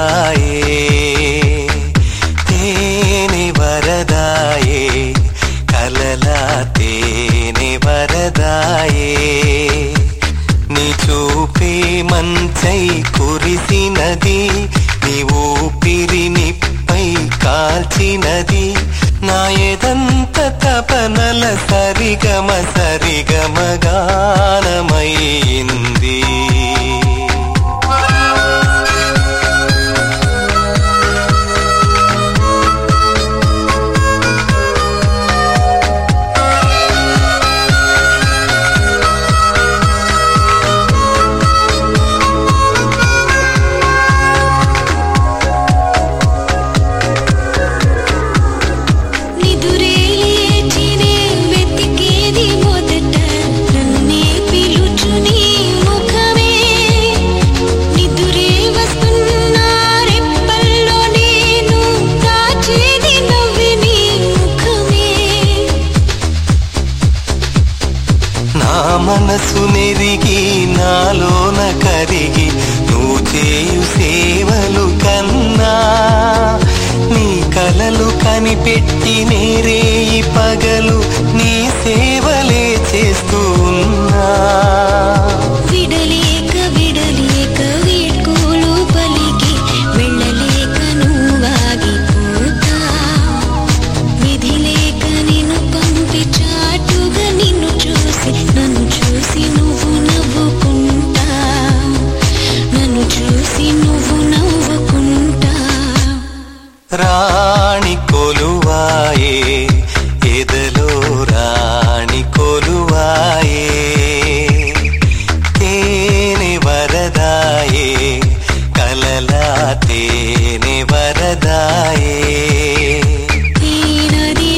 హాయే వరదాయే కలలా తేనె వరదాయే నీ చూపే మంచై కురిసినది నీ ఊపిరి నిప్పై కాల్చినది నా ఎదంత తపనల సరిగమ సరిగమ గానమైంది మనసు నెరిగి నాలోన కరిగి నువ్వు చేయు సేవలు కన్నా నీ కలలు కనిపెట్టి నేరే పగలు నీ సేవలు ఎదలో రాణి కొలువాయే. తేనె వరదాయే కలలా తేనె వరదాయే. ఈ నది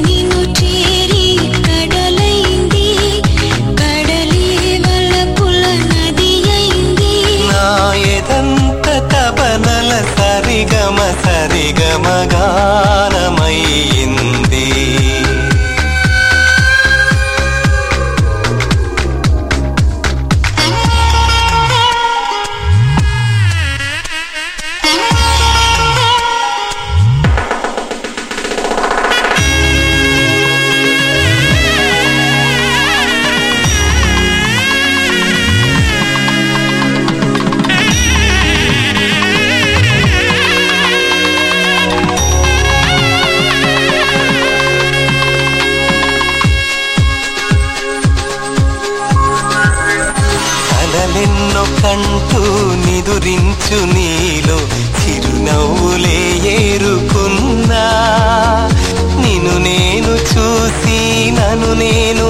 ఎన్నో కంటూ నిదురించు నీలో చిరునవ్వులే ఏరుకున్నా. నిన్ను నేను చూసి నన్ను నేను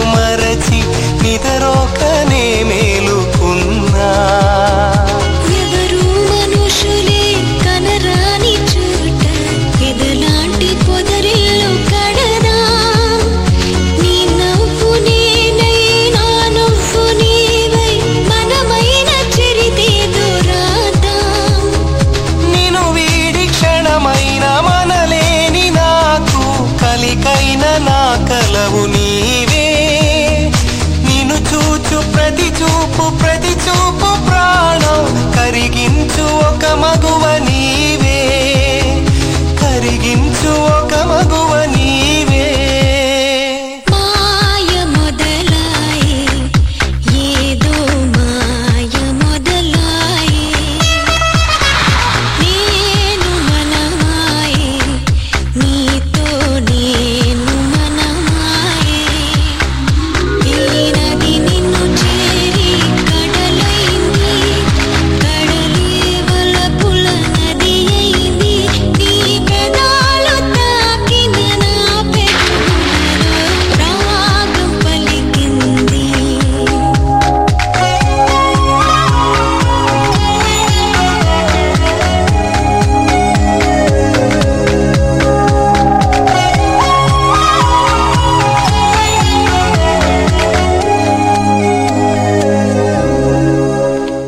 చూపు ప్రతి చూపు ప్రాణం కరిగించు ఒక మగువని.